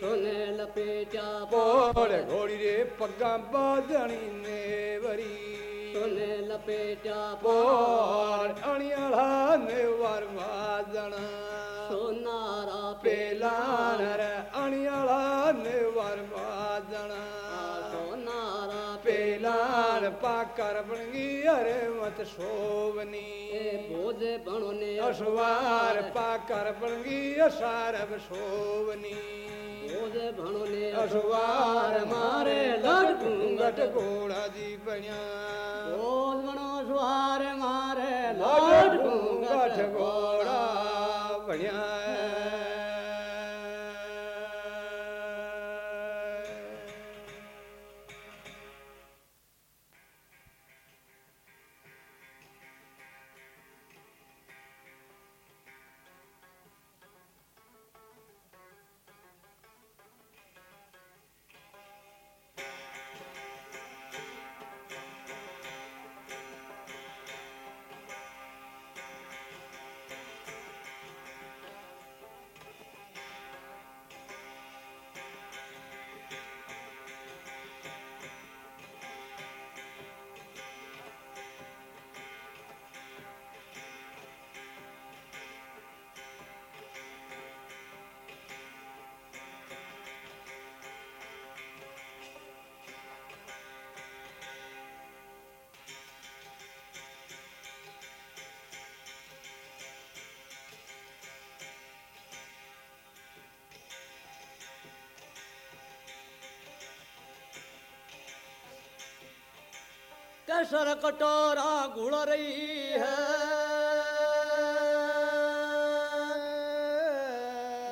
ਸੋਨੇ ਲਪੇਟਿਆ ਬੋਲ ਘੋੜੀ ਦੇ ਪੱਗਾਂ ਬਾਦਣੀ ਨੇ ਵਰੀ ਸੋਨੇ ਲਪੇਟਿਆ ਬੋਲ ਅਣਿਆਲਾ ਨੇ ਵਾਰ ਮਾਦਣਾ ਸੋਨਾਰਾ ਪੇਲਾਨ ਰੇ ਅਣਿਆਲਾ ਨੇ ਵਾਰ ਮਾਦਣਾ ਸੋਨਾਰਾ ਪੇਲਾਨ ਪਾ ਕਰ ਬਣਗੀ ਅਰੇ ਮਤ ਸੋਵਨੀ। ਬੋਦੇ ਬਣੋ ਨੇ ਅਸਵਾਰ ਪਾ ਕਰ ਬਣਗੀ ਅਸਾਰਬ ਸੋਵਨੀ। मोजे भणो ले अशवार मारे लड़ घूंघट घोड़ा जी पणिया बोल बनो अशवार मारे लड़ घूंघट घोड़ा पणिया कसर कटोरा गुड़ रही है।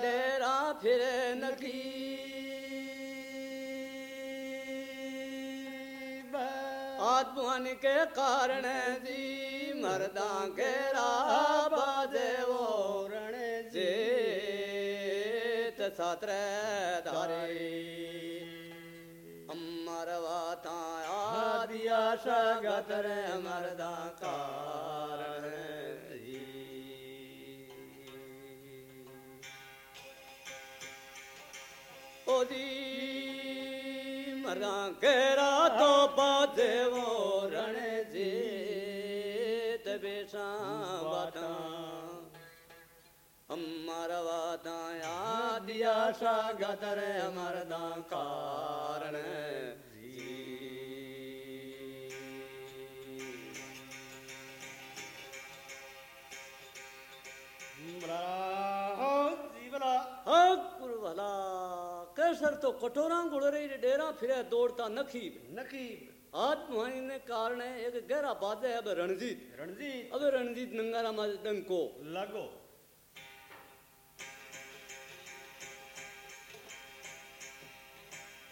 डेरा फिरे नकी आत्मान के कारण जी, मर्दा के बाजे वो रण जे सात्र सगत रे मर्दा कारण जी। ओदी मरा केरा तो बाजे वो रण जी बेसा बाता अमर वाता आदिया सगत रे मर्दा कारण। तो कटोरा गुड़रे डेरा फिर दौड़ता नखीब। नखीब। आत्महानी ने कारण है एक गहरा बाद है रणजीत। रणजीत। अब रणजीत नंगारा मज डंको लगो।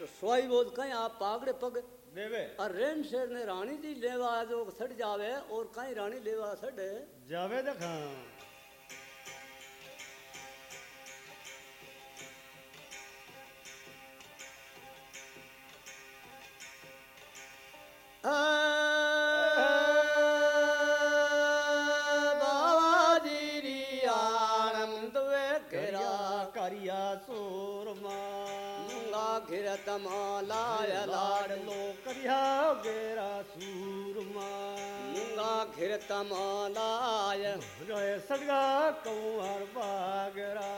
तो स्वाई बोल कहीं आप पागड़े पग देवे। और रेम शेर ने रानी जी लेवा जो सड़ जावे और कहीं रानी लेवा सड़। जावे देखा। तमाला लाडलो करिया गेरा सूरमा। मुंगा घिर तमालाय। जय सड़गा कंवर बागरा।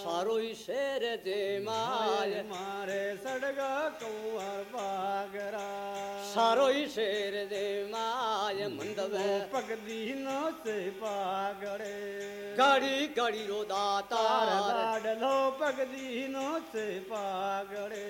सारो शेर जे माय। मारे सड़गा कंवर बागरा। सारो शेर जे माय। રે મંડવે પગદી નો તે પાગડે ઘડી ઘડી રો. દાતા લાડલો પગદી નો તે પાગડે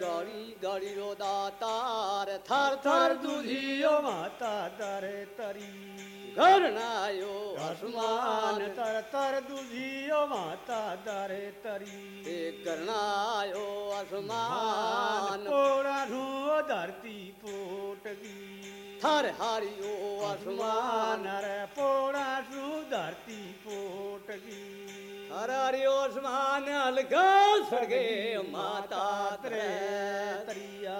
ઘડી ઘડી રો. દાતા થર થર દુધિયો માતા દરે તરી. ઘરણાયો હસમાન તર તર દુધિયો માતા દરે તરી. એ કરણાયો હસમાન કોરાનું ધરતી પોટગી. थर हारियो आसमान। रे पोड़ा सु धरती पोटगी हर हरियो आसमान अलगा सगे माता त्रे त्रिया।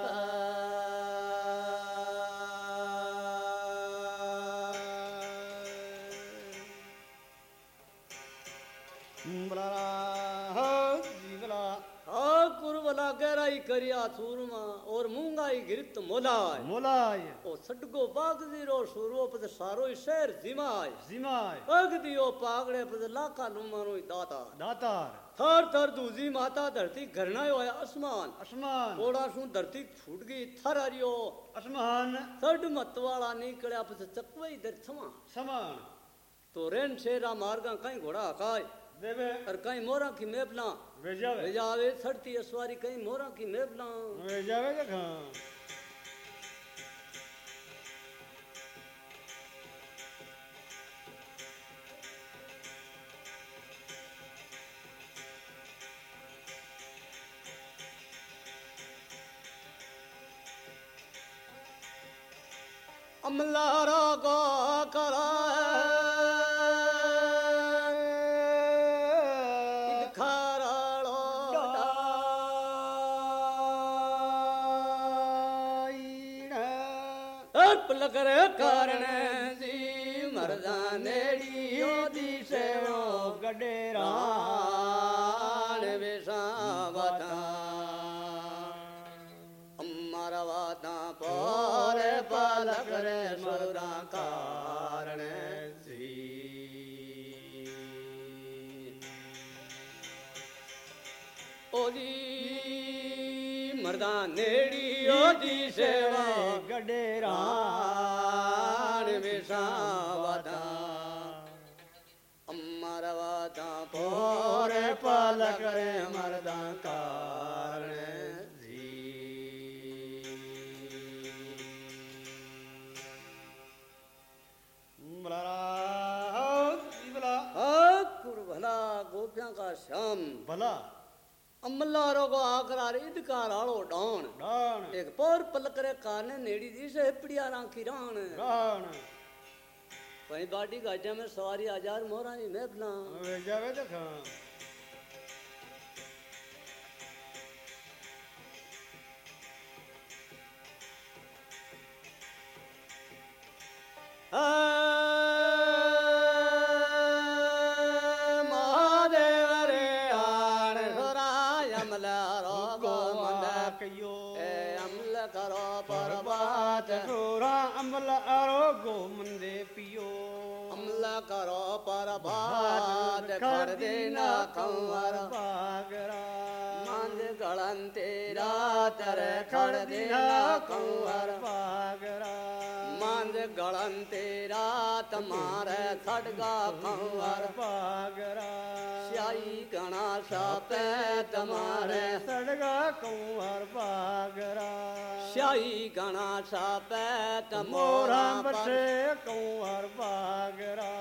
करिया सूरमा और मूंगाई गिरत मोलाय। मोलाय। ओ सडगो बाग ज़ीरो सूरो पद सारो शहर जिमाय। जिमाय। पग दियो पागड़े पद लाका लुमारो दाता दातार। थर थर दूजी माता धरती घरना होया आसमान असमान। ओड़ा सु धरती फूट गई थर हरियो आसमान सड मतवाला निकलिया पद चकवई दर छमा समान। तो रेन शेरा मार्गा कहीं घोड़ा काय देवे। और कहीं मोरा की मेपला वेजावे भेजावे सड़ती असवारी कहीं मोरा की वेजावे देखा अमलारा को रे कारण जी मरदानेड़ियो दिशेरो गडेरा राण विषावता अमर वाता पर पलक रे सुरा कारण जी। गडेरा राण पलक रे मरदा कारण जी। भला गोपियाँ का श्याम। भला अमलारो को आकरा रे इदकार आलो डाण। डाण। एक पोर पलक रे कारने नेड़ी दी से पिड़िया राखी राण। डाण वही बाटी गाजा में सवारी हज़ार मोरा ही मेघना वेजावे देखा अमल करो परबात छोरा अमल आरोगो मंदे पियो अमल करो परबात कर देना कंवर बागरा मंद गलन तेरा तर खड़ देना कंवर बागरा गलन तेरा तुम्हारे सड़गा कंवर बागरा। स्याई गणा सापे तुम्हारे सड़गा कुंवर बागरा। स्याई गणा सापे मोरा तमोरा बसे कुंवर बागरा।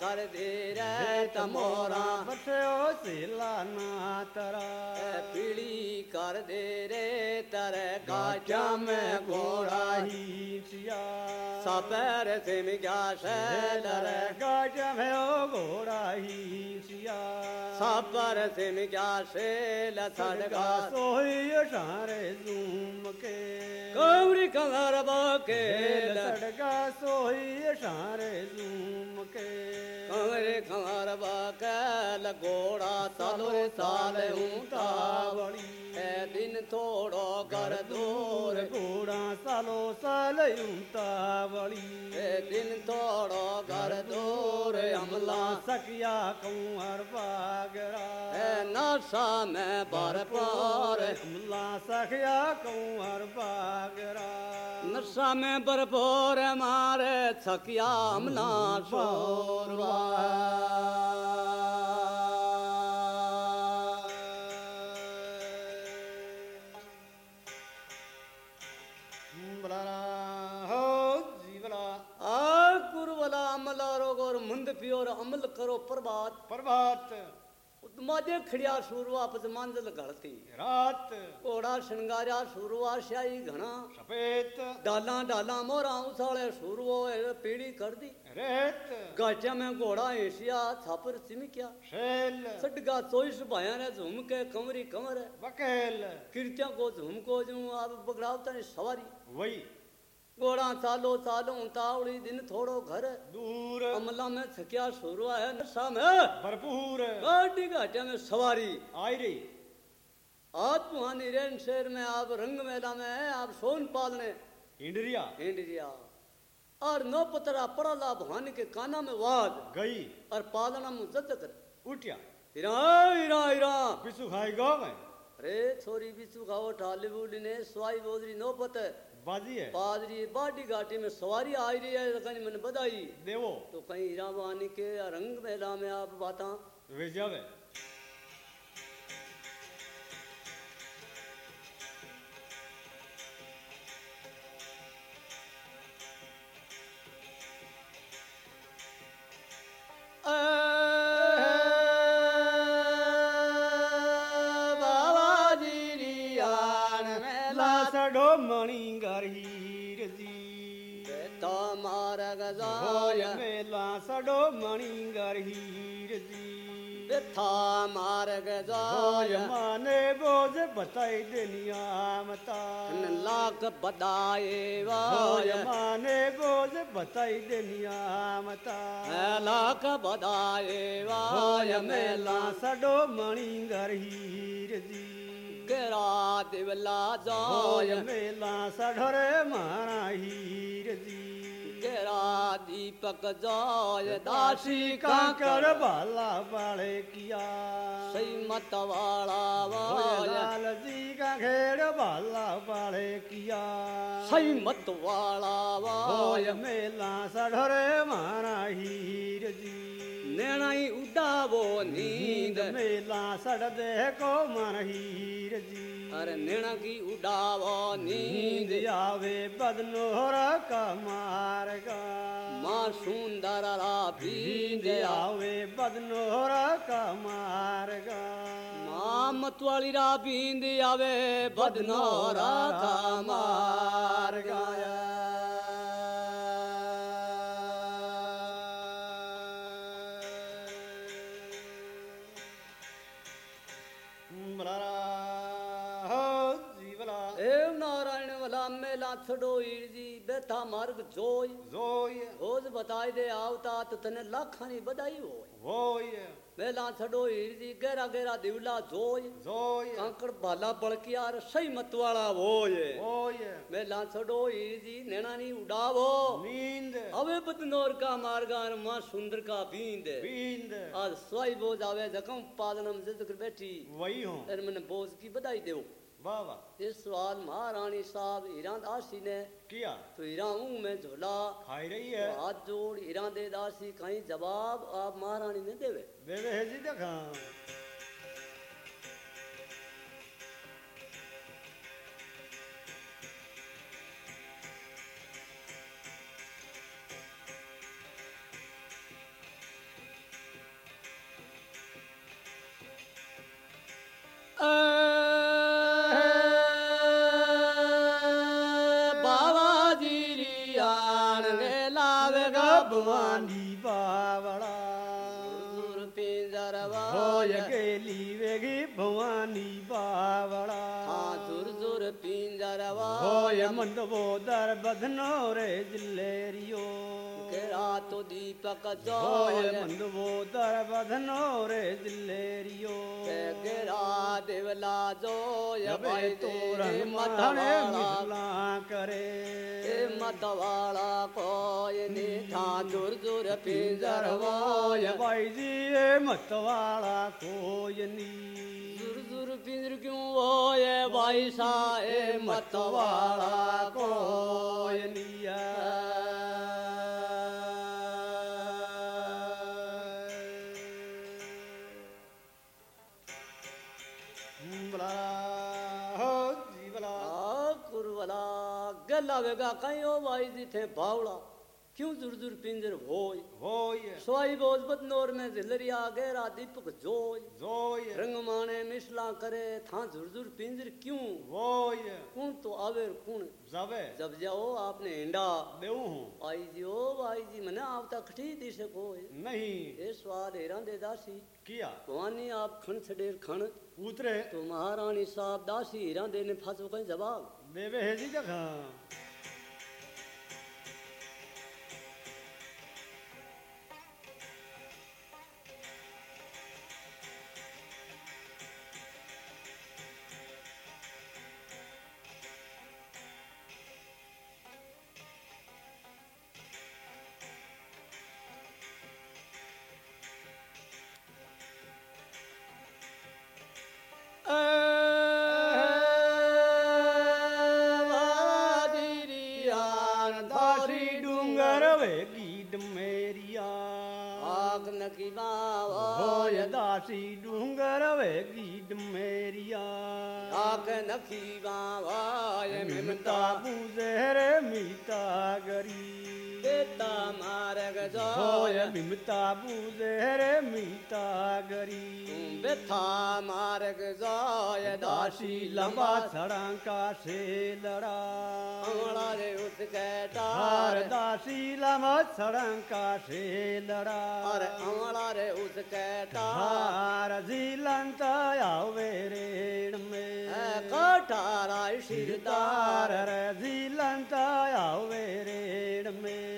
कर दे रे तमोरा। बसे ओ सिला ना तरा पीली कर दे रे तर गाजा में घोड़ा ही ही सिया सपेर से मिजा से डर गाज में ओ घोड़ा ही सिया सपर से मिजा से लसड़गा सोई सारे झूम के गौरी कंवर बाके सड़गा सोई सारे झूम के कंवरे कंवर बाके घोड़ा सालो साल ऊंटा बड़ी ए दिन थोड़ो कर दूर घोड़ा सालो साल ऊंता बड़ी ए दिन थोड़ो कर दूर अमला सकिया कुंवर बागरा ए नशा में भरपूर मुल्ला सखिया कुंवर बागरा नशा में भरपूर मारे थकिया अमला शोरवा मुंद पियोर अमल करो प्रभात। प्रभात। माजे खड़िया सूरवा पद मंजल घड़ती रात। घोड़ा श्रृंगारिया सूरवा स्याई घना। सफ़ेद। डाला डाला मोरा उछाले सूरवो पीड़ी कर दी रेत। गाचा में घोड़ा एशिया छापर चिमकिया। शेल। सडगा चोईस भाया ने झूम के कमरी कमर बकेल कीर्तिया को झूम को जू अब बगड़ावता ने सवारी। वही। घोड़ा चालो चालो तावड़ी दिन थोड़ो घर। दूर। अमला में थकिया सूरवा है नशा में। भरपूर। गाड़ी घाटे में सवारी। आई रही। आज पुहानी रेन शहर में आप रंग मेला में है आप सोन पालने। इंडरिया। इंडिया और नो पतरा पड़ला भवानी के काना में वाद गई। और पालना में जद कर। उठिया। हिरा हिरा हिरा पिसु खाई गाँव में। अरे छोरी बिचू खाओ ठाली बूली ने स्वाई बोदरी नो पत। बाजी है। पादरी बाडी घाटी में सवारी आ रही है कहीं मैंने बधाई। देवो तो कहीं हीरा भवानी के रंग मेला में आप बाता। वे। जावे बाबा था मारग जाय। माने बोझ बताई दुनिया मता। लाख बदाए वाय। माने बोझ बताई दुनिया मता। लाख बदाए वाय। होय में में ला लासडो मणि गरीर जी। केरा दिवला जाय। मेला सढरे मारा हीर जी। दीपक जाय दासी काकर काकर बाला बाळे किया। सही मत वाला लाल जी का घेड़ बाला बाळे किया। सही मत वाला वाय मेला सढरे मारा हीर जी नैणाई उडावो नींद। मेला सड़ दे को मन हीर जी अरे नैणा की उडावो नींद। आवे बदनोर का मारगा। माँ सुंदर नींद आवे बदनोर का मारगा। माँ मतवाली रा बींद आवे बदनोरा का मार छड़ो ईर जी बेथा मार्ग जोय जोय रोज बताई दे आवता तो तने लाखानी बधाई होय होय मेला छड़ो ईर जी गहरा गहरा दिवला जोय जोय कांकड़ भाला बड़कियार सही मतवाला होय होय मेला छड़ो ईर जी नैणानी उड़ावो। नींद। अवे बदनौर का मार्गान माँ सुंदर का बींद। बींद। आज स्वाई बोझ आवे जखम पालनम जिद कर बैठी। वही हूँ। फिर वाह वाह। इस सवाल महारानी साहब हीरा दासी ने किया तो हीरा में झोला। खाई रही तो है हाथ जोड़ हीरा दे दासी कहीं जवाब आप महारानी ने देवे। देवे है जी देखा। मंडबो दर बधनो रे जिल्लेरियो। केरा तो दीपक जोय। मंडबो दर बधनो रे जिल्लेरियो गेरा देवला जोय भाई तोरन मारे मतवाला मिसला करे। ए मतवाला कोय ने था दूर दूर पिंजरवाय भाई जी ए मतवाला दूर दूर पिंजर क्यों होय भाई सा ए मतवाला कोयनिया बला हो जी बला आ कुरवला गला वेगा कहीं ओ भाई जी थे बावड़ा क्यों दूर दूर पिंजर होय होय सोई बोझ बदनौर में जिलरिया गहरा दीपक जोय जोय रंग माने मिसला करे था झुर झुर पिंजर क्यों? होय कौन तो आवे कौन जावे। जब जाओ आपने इंडा। देऊ हूँ। आई जी ओ भाई जी मने आप तक खटी दी से कोई नहीं। ए सवाल हेरा दे दासी। किया? भवानी आप खण छडेर खण। उतरे तो महारानी साहब दासी हेरा देने फासो कहीं जवाब। देवे है जी जगह। डुमेरिया आग न की बाय दासी डूंगर वेगी डुमेरिया आग नकी बाबा बाय मिमता पूजहर मीता गरी। देता मार्ग जोय मिमता पूजे रे मीता गरी। बेथा मार्ग जोय दासी लंबा सड़का से लड़ा अमला रे उसके टार। दासी लंबा सड़का से लड़ा और अमला रे उसके हार झीलंता आवे रेण में। कटारा तार शिरदार रे झीलंता आवे रेण में।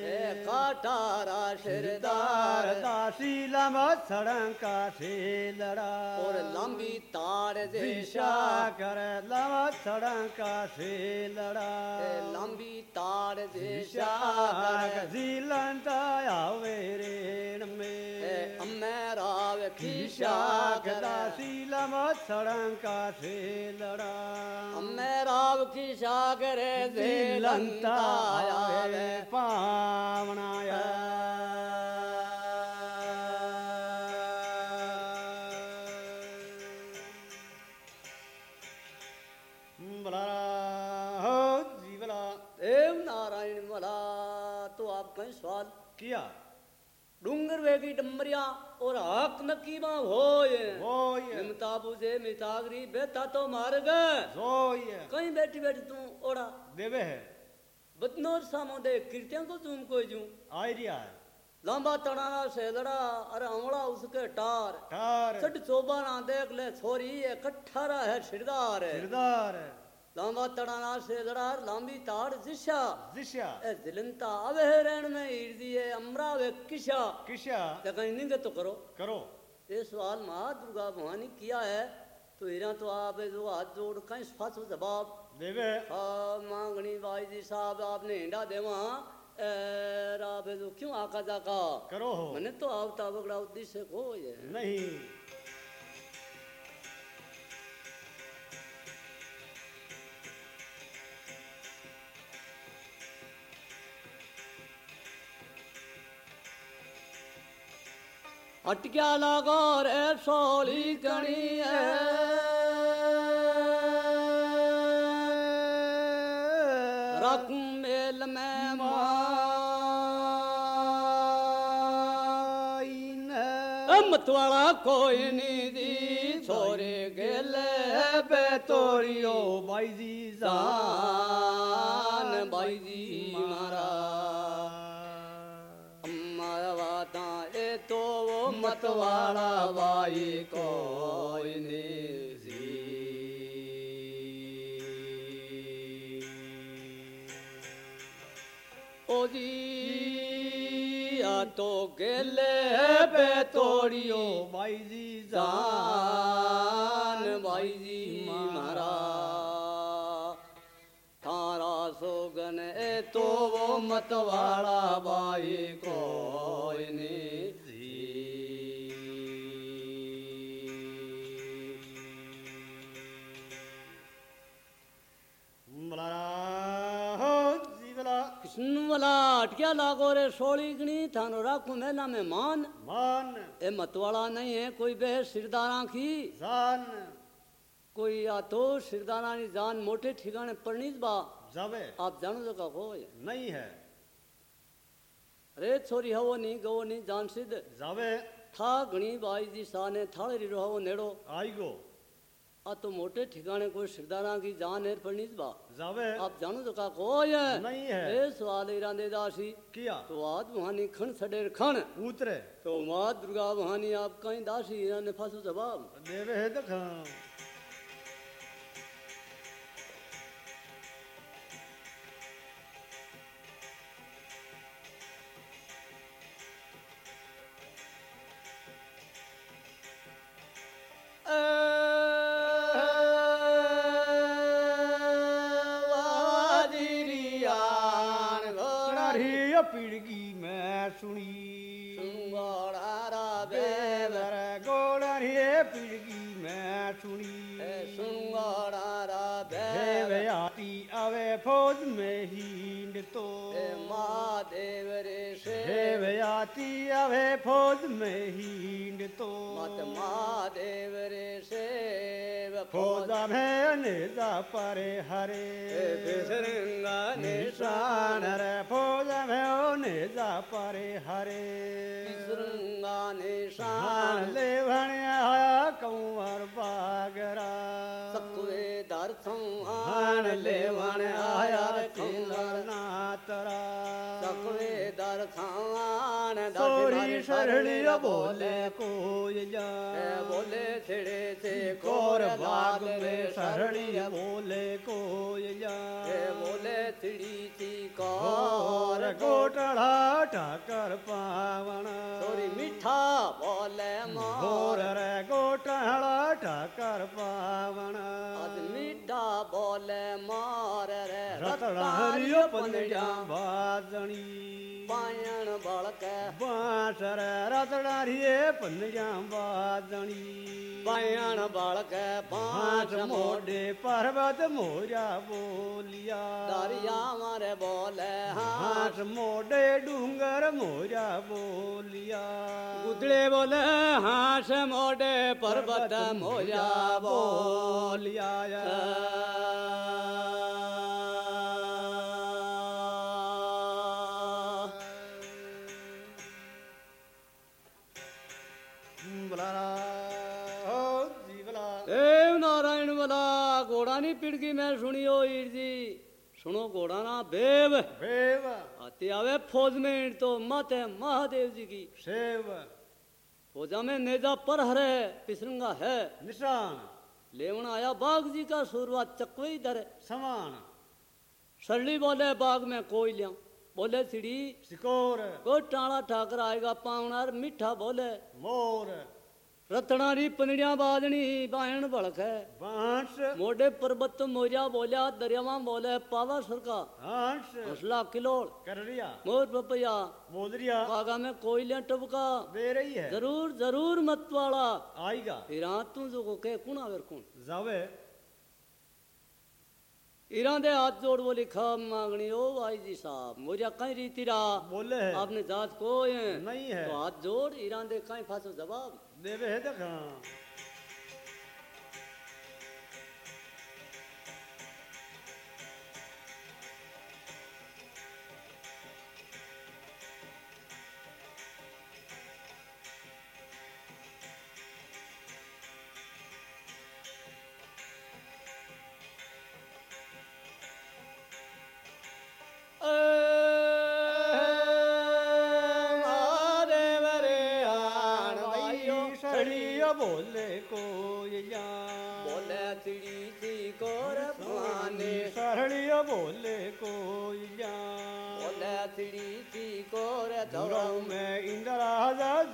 कटारा दार। शिरदार दासी लंबा सड़का से लड़ा और लंबी तार दिशा कर लंबा सड़का से लड़ा लंबी तार दिशा दिशा झीलंता आवे रेण में। अम्मे राव खीशा दासी कदा लंबा सड़का से लड़ा अम्मे राव खीशा करे दे लंता आवे किया? डूंगर वेगी डमरिया और हक नकीमा होय होय निमता बुझे मितागरी बेटा तो मार गए। होय कहीं बैठी बैठी तू ओड़ा। देवे है। बदनोर सामोदे कीर्तियाँ को तुम कोई जू। आई रिया है। लांबा तड़ाना सेलड़ा अरे अमला उसके टार। ठार सट चोबा ना देख ले छोरी ये कट्ठारा है सिरदार है किरदार लांबा तड़ाना सेलड़ा लांबी ताड़ जिशा दिशा ए दिलंता अवे रेण में ईर्दी है अमरा वे किशा किशा ते कहीं निंगे तो करो करो ये सवाल माँ दुर्गा भवानी किया है तो हीरा तो आप जो हाथ जोड़ कहीं फासो जवाब देवे हाँ मांगनी बाई जी साहब आपने हिंडा देवा आप जो क्यों आका जाका करो हो मैंने तो आवता बगड़ा उद्देश्य को ये नहीं अटक्या लागो रे सोली कणी है रखूँ मेल में माँ मतवाला कोई नहीं दी छोरे गेले बे तोरियो बाई जी जान वो मतवाला बाई कोई नहीं ओ जी आ तो गेले बे तोड़ियो बाई जी जान भाई जी मारा थारा सोगन ए तो वो मतवाला बाई कोई कृष्ण वाला अटकिया लागो रे सोली गणी थानो राखू मेला में मान। मान। ए मतवाला नहीं है कोई बे सिरदारा की। जान। कोई या तो सिरदारा की जान मोटे ठिकाने पड़नी बा। जावे। आप जानो जो का हो नहीं है। रे छोरी हवो नहीं गवो नहीं जान सिद्ध। जावे। था गणी बाई जी साने थाले री हवो नेड़ो। आई गो आ तो मोटे ठिकाने को सिरदारा की जान है नहीं बा। जावे। आप जानो तो का कोई है? नहीं है। ए सवाल इरा दे दासी किया? तो आद वहानी खण सडेर खण। उतरे। तो माँ दुर्गा वहानी आप कहीं दासी इरा ने फासो जवाब। देवे है तो वादिरियान पीड़गी मैं सुनी। सुंगोड़ा बेवर गोड़ पीड़गी मैं सुनी। सुंगोड़ा देव आती आवे फौज में हींड तो। महादेव रे देव से आती आवे फौज में हींड तो। मत महादेव रे से फौजा में अनेजा परे हरे। बिसरंगा निशान निशान रे फौजा में अनेजा परे हरे। बिसरंगा निशान। ले भणिया कंवर बागरा। संहान ले वण आया नातरा सकुए दर संहान सोरी शरणी बोले कोई जा। बोले छिड़े से कोर बाग में शरणी बोले कोई जा। बोले सी और कौर। गोटड़ा ठाकर पावण थोड़ी मीठा बोले मोर। रे गोटड़ा ठाकर पावण मोर रे रतड़ारियो पंजा बाजणी। पायण बळके बाँस रे रतड़ारिये पंजा बाजणी पायण बळके हाथ पाँच मोड़ मोडे पर्वत मोरा बोलिया। दरिया मारे बोले हाथ मोडे डूंगर मोरा बोलिया। पिड़की मैं सुनियो ईर जी सुनो घोड़ा ना बेव बेव आते आवे फौज में ईंट तो मत है महादेव जी की सेव फौजा में नेजा पर हरे पिसरंगा है निशान लेवन आया बाघ जी का सूरवा चकवे इधर है। समान सरली बोले बाग में कोई लिया बोले चिड़ी सिकोर को टाणा ठाकर आएगा पावनार मीठा बोले मोर रतनारी पनड़िया बाजनी बायण बड़क है बाँस। मोटे पर्वत मोरिया बोलिया दरियावा बोले पावा सरका। हांस हौसला किलोड़ कररिया मोर पपैया। बोदरिया बागा में कोई लिया टबका दे रही है। ज़रूर ज़रूर मत वाला। आएगा इरा तू जो को के कुण आवेर कुण जावे। इरा दे हाथ जोड़ बोली खा मांगनी ओ भाई जी साहब मोरिया कहीं रीति रा। बोले है। आपने जात को है। नहीं है। तो हाथ जोड़ ईरान दे कहीं फासो जवाब। देवे है देखा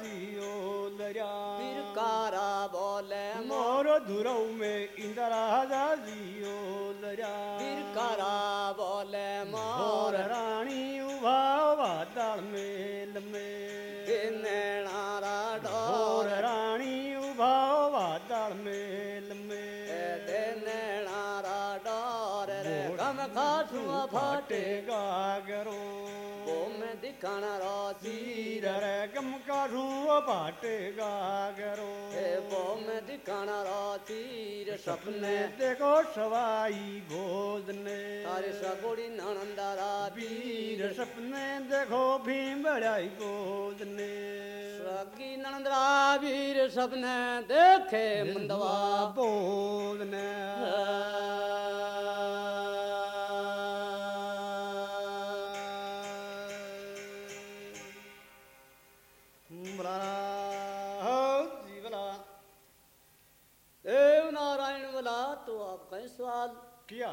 जियो लरिया बिरकारा बोले मोर धुरव में इंदिरा जियो लरिया बिरकारा बोले मोर। रानी उभा वादळ मेल में नैणारा मोर डोर रानी उभा वादळ मेल में दे नैणारा डोर रे गम खासुआ फाटे। गागरो। में दिखाना रे काढू फाटे गागरो। ए वो में दिखाना रोसी रे सपने। सपने देखो सवाई भोज ने तारे सगोड़ी ननंदारा वीर वीर सपने देखो भीम बड़ाई गोद सवाल किया?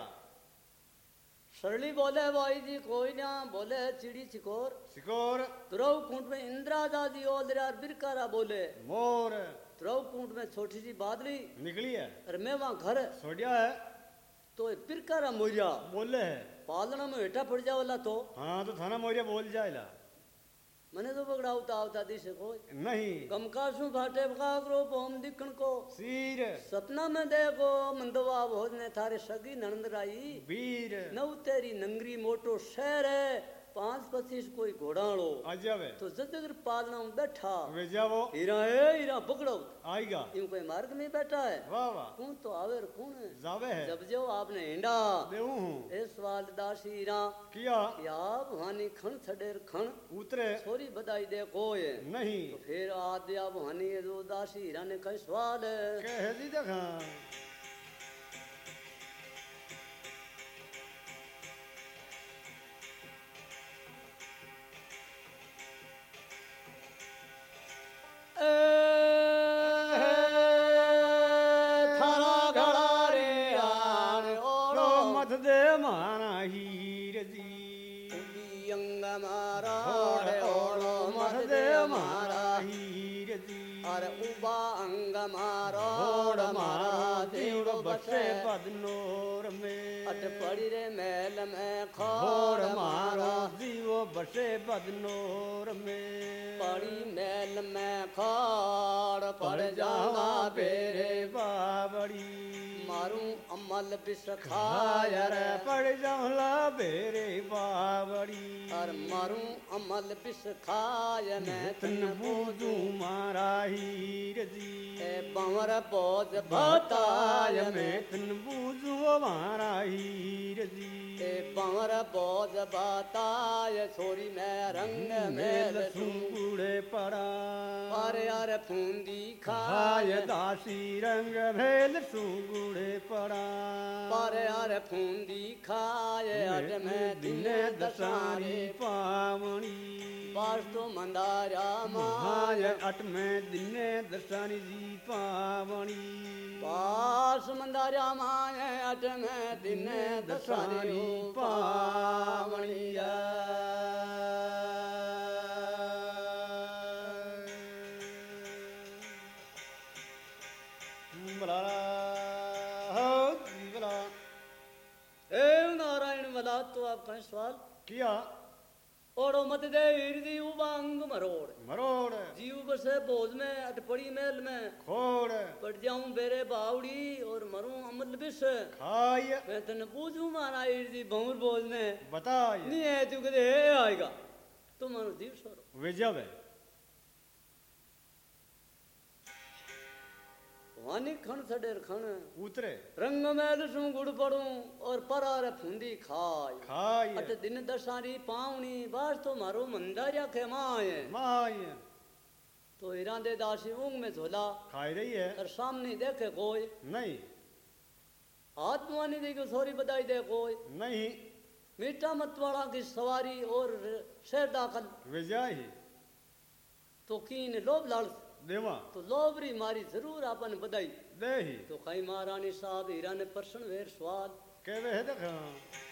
सरली बोले भाई जी कोई ना बोले चिड़ी चिकोर। सिकोर तुरव कुंड में इंदिरा दादी ओदरा बिरकारा बोले। मोर। तुरव कुंड में छोटी सी बादली। निकली है। और मैं वहाँ घर सोडिया है। तो बिरकारा मोरिया। बोले है। पालना में हेठा पड़ जावला तो। हाँ तो थाना मोरिया बोल जाएला મને તો બગડાવતા આવતા દી શકો નહીં ગમકા શું ભાટે ભગાવરો ભોમ દીકણ કો સીર સપના મે દેગો મંદવા ભોજ ને થારે સગી નણંદરાઈ વીર નવ તેરી નંગરી મોટો શહેર હે पाँच पच्चीस कोई घोड़ाणो अजब है तो पालना में बैठा वे जाओ हीरा है हीरा पकड़ो आएगा यूँ कोई मार्ग में बैठा है वाह वाह कौन तो आवे और कौन है जावे है जब जो आपने हिंडा देऊ हूँ ए सवाल दासी हीरा किया कि आप खण छडेर खण उतरे छोरी बधाई दे कोय नहीं तो फिर आद्य आप हानि ये दो दासी हीरा ने कई सवाल है कह दी देखा बसे। बदनोर में। अट पड़ी रे महल में खोड़ मारो जीवो बसे बदनोर में। पड़ी मैल में खाड़ पड़ जावा बेरे बाबड़ी। मारू अमल बिस खायर खायर पड़ जावला बेरे बाबड़ी और मारू अमल बिस खाय मैं तन तन मारा हीर जी। ए बंवर बोझ बताय बताय में मैं तन बूदू मारा हीर जी। ए बंवर बोझ बताय छोरी मैं रंग में मेल सुंगुड़े पड़ा। अरे अरे फूंदी खाय दासी रंग भेल सुंगुड़े पड़ा। पर अरे फूंदी खाय अट में दिने दसारी पावणी पास तो मंदारा महाय माय अट में दिने दसारी जी पावणी पास मंदारा माय अट में दिने दसारे पावणिया तो सवाल किया ओड़ो मत दे उबांग मरोड़। मरोड़। जीव बसे बोझ में अटपड़ी मेल में। खोड़। पड़ जाऊँ बेरे बावड़ी और मरूं अमल बिस। खाय मैं तन पूछूँ मारा हृदय बहुर बोझ में। बताए नहीं है तू कदे आएगा तुम जीव सोरो। विजब है वानी खण सडेर खण। उतरे। रंग में लसूं गुड़ पड़ूं और परार फूंदी खाय खाय अट दिन दसारी पावनी बास तो मारो मंदारिया के माए। माय तो हीरा दे दासी ऊंग में झोला। खाई रही है। और सामने देखे कोई। नहीं। हाथ मुआनी देखो सोरी बधाई दे कोई। नहीं। मीठा मतवाड़ा की सवारी और शेर दाखल। विजय ही। तो कीन लोभ लाल। देवा तो लोभरी मारी ज़रूर आपन बधाई दे ही तो खाई महारानी साहब हीरा ने प्रश्न वेर सवाल कहवे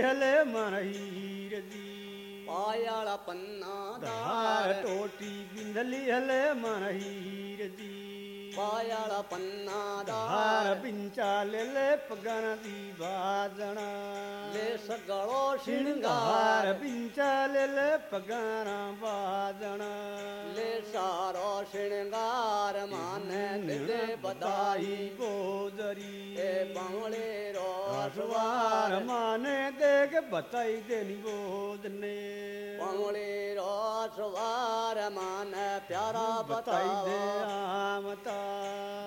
हले मनहीर जी पायाला पन्ना दार टोटी बिंधली हले मनहीर जी पायाला पन्ना दार पिंचा ले ले पगन दी बाजणा ले सगळो शिणगार पिंचा ले ले पगन बाजणा ले सारो शिणगार माने दे बधाई गोदरी ए बावळे रो रसवार माने देख बताई देनी गोदने बावळे रो सवार माने प्यारा बताई दे आमता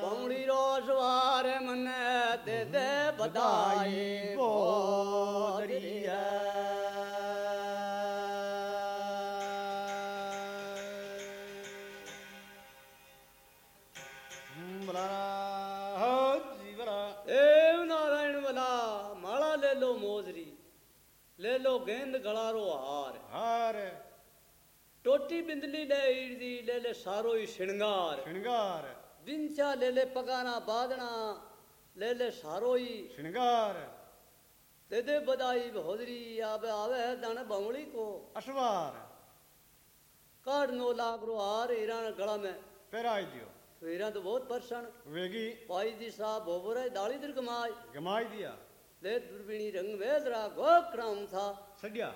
बावड़ी रो सवार मने दे दे बधाई बधाई बोदरिया लो गेंद गलारो हार हार टोटी बिंदली ले ईड़ी ले ले सारो ही श्रृंगार श्रृंगार विंचा ले ले पगाना बादना ले ले सारो ही श्रृंगार दे दे बधाई भोदरी आवे आवे दन बमड़ी को अश्वार काट नो लाख रो हार हीरा गला में पेराई दियो तो हीरा तो बहुत परसन वेगी पाई दी साहब बोबरे दाली दिर कमाई રંગ વેદરા ले થા रंग કઈ માત था। ભવાની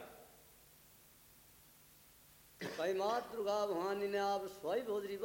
कई આપ दुर्गा भवानी ने आप स्वाई भोदरी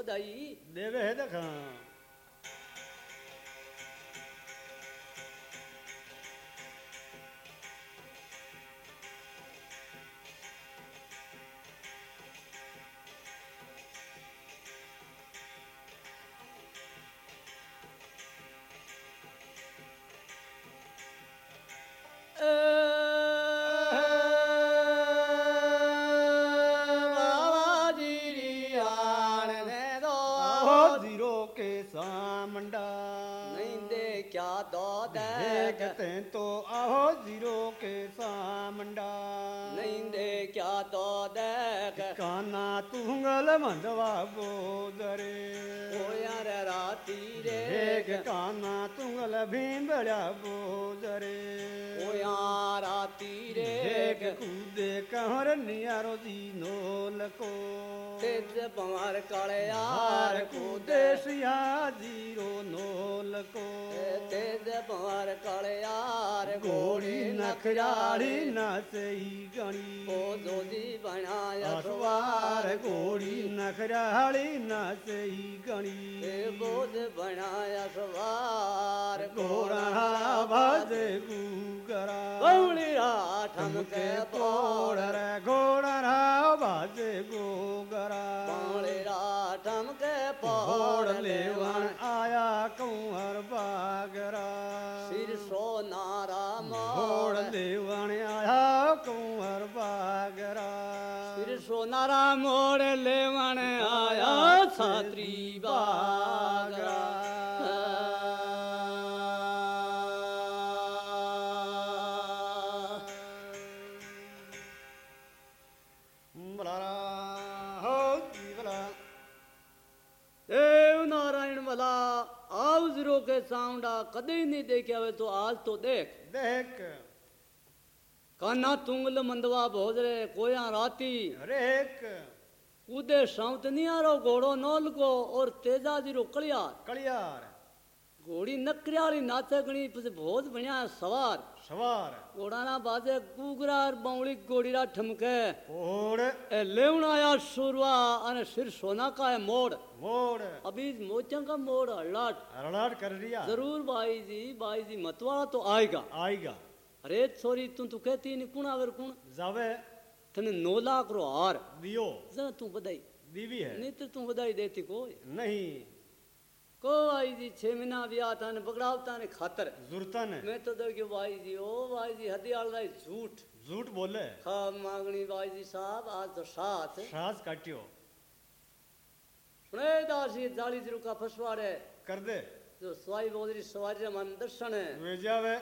तेज पवार काले हार यार कूदे सिया ज़ीरो नोल को तेज पवार काले यार घोड़ी नखराड़ी न सही गणी ओ जोजी बनाया अखबार घोड़ी नखराड़ी न सही गणी ए बोध बनाया सवार घोड़ा भज गुगरा बौली आठम के पोड़ पोड़ लेवन आया कुंवर बागरा। सिर सो नारा मोड़ लेवान आया कुंवर बागरा। सिर सो नारा मोड़ लेवान आया। छात्री ज़ीरो कद साउंडा कदे नहीं देखे हुए तो आज तो देख। देख। काना तुंगल मंदवा भोजरे कोया राती। हरेक। नहीं आ रो घोड़ो नौल को और तेजा ज़ीरो कलियार। कलियार। घोड़ी नकरियाली नाचे गणी પછી ભોજ ભણ્યા સવાર सवार ઘોડાના બાજે કુગરાર બાવળી ગોડીરા ઠમકે ओड़ એ લેવણ આયા સુરવા અને સિર સોના કા है मोड़ मोड़ अभी मोचा का मोड़ हल्लाट रड़ाट कर दिया जरूर भाई जी भाई जी मतवाला तो आएगा आएगा अरे छोरी तू तू कहती नहीं कुण आवर कुण जावे तने नौ लाख रो हार दियो जरा तू बधाई दीवी है नहीं तो तू बधाई देती कोई नहीं को भाई जी छह महीना ब्याह था ने बगड़ावता ने खातर। जुरतन। मैं तो देखियो भाई जी ओ भाई जी हदियाल राई झूठ। झूठ बोले? खा मांगनी भाई जी साहब आज तो साथ साथ काटियो। सुने दासी जाली जरू का फसवाड़। है कर दे। जो सवाई बोदरी सवारी मन दर्शन है। वे जावे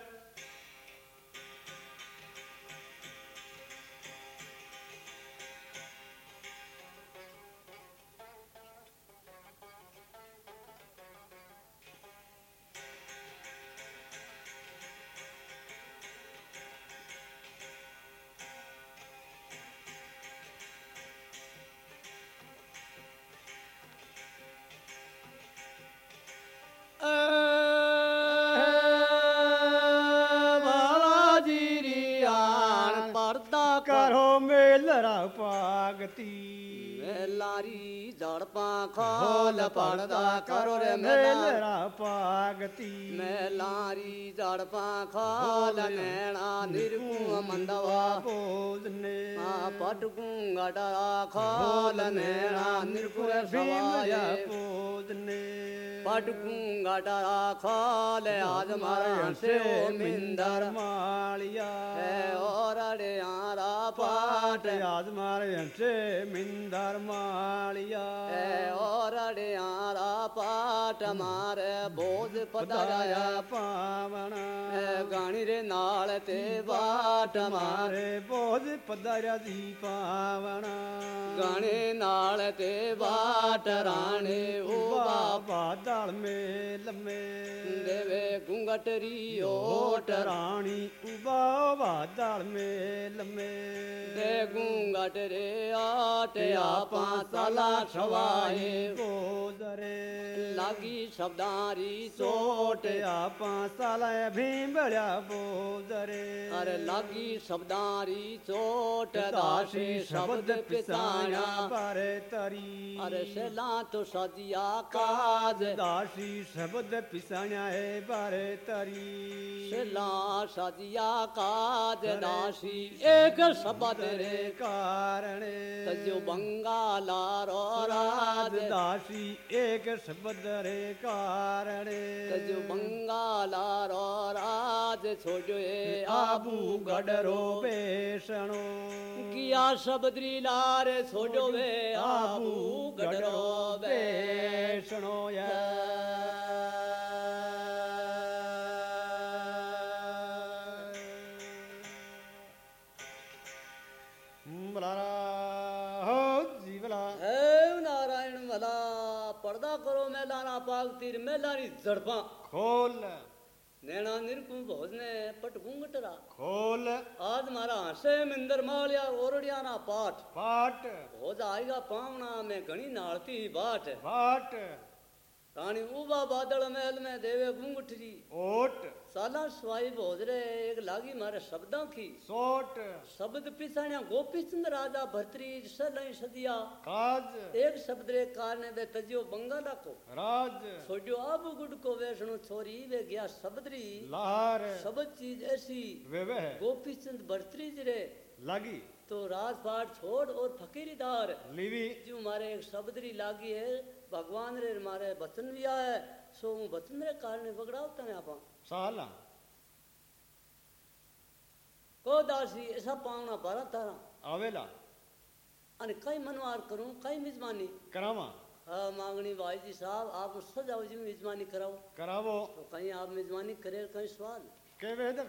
झड़पा खोल पर्दा करो रे मेला मेलरा पागती मैं लारी झड़पा खोल नैना निर्गुण मंदवा बोधने आ पटकू गडरा खोल नैना கால ஆதமாரியாளியா ஓரடே ஆரா பாட்ட ஆதமாரே மிந்தர்மாளியா ஓரடே ஆரா பாட்ட மாற போது பதாய பாவன. கணிரே நாள தே பாட்ட மாறே. போது பதாய தீ பாவன கணே நாள தே பாட்ட ராணே. ஓ Baba lame lame deve gung कटरी ओट रानी उबावा दल मेल में देखूँगा गटरे आटे आपा सला छवाए। गोदरे। लागी शब्दारी चोट आपा सला भीमड़ा बोदरे। अरे लागी शब्दारी चोट दासी शब्द पिसाया पर तरी। अरे शला तो सदिया काज। दासी शब्द पिसाया है बारे तरी। ला सदिया काज नासी एक शब्द रे। कारण। सजो बंगाला रो राज दासी एक शब्द रे कारण। सजो बंगाला रो राज छोजो ए आबू गडरो। बेसणो किया शब्दरी लार छोजो वे आबू गडरो बेसणो या। पर्दा करो मैदाना पाग तीर मैलानी जड़पा। खोल। नैना निरकु भोजने पटकू खोल। आज मारा हसे मिंदर मालिया ओरड़िया ना पाठ। पाठ। भोज जाएगा पावना में घनी नाड़ती बाट। बाट। रानी उबा बादल महल में देवे घूंघटरी ओट। साला स्वाई भोजरे एक लागी मारे शब्दां की। सोट। शब्द पिसाण्या गोपी चंद्र राजा भरतरी सलाई सदिया। काज एक शब्द रे कारण वे तजियो बंगाला को राज। छोड़ियो आबू गुड को वैष्णो छोरी वे गया शब्दरी लार सब चीज़ ऐसी। वे वे। गोपी चंद्र भरतरी रे। लागी। तो राजपाट छोड़ और फकीरीदार लीवी। जो मारे एक शब्दरी लागी है भगवान रे मारे वचन भी आया सो वचन रे कारण बगड़ाओ तने आपा। साल को दासी ऐसा पावना पारा तारा आवेला अरे कई मनवार करूँ कई मिजमानी करावा हाँ मांगनी भाई जी साहब आप सजाओ जी मिजमानी कराओ करावो तो कहीं आप मिजमानी करे कहीं सवाल कह रहे थे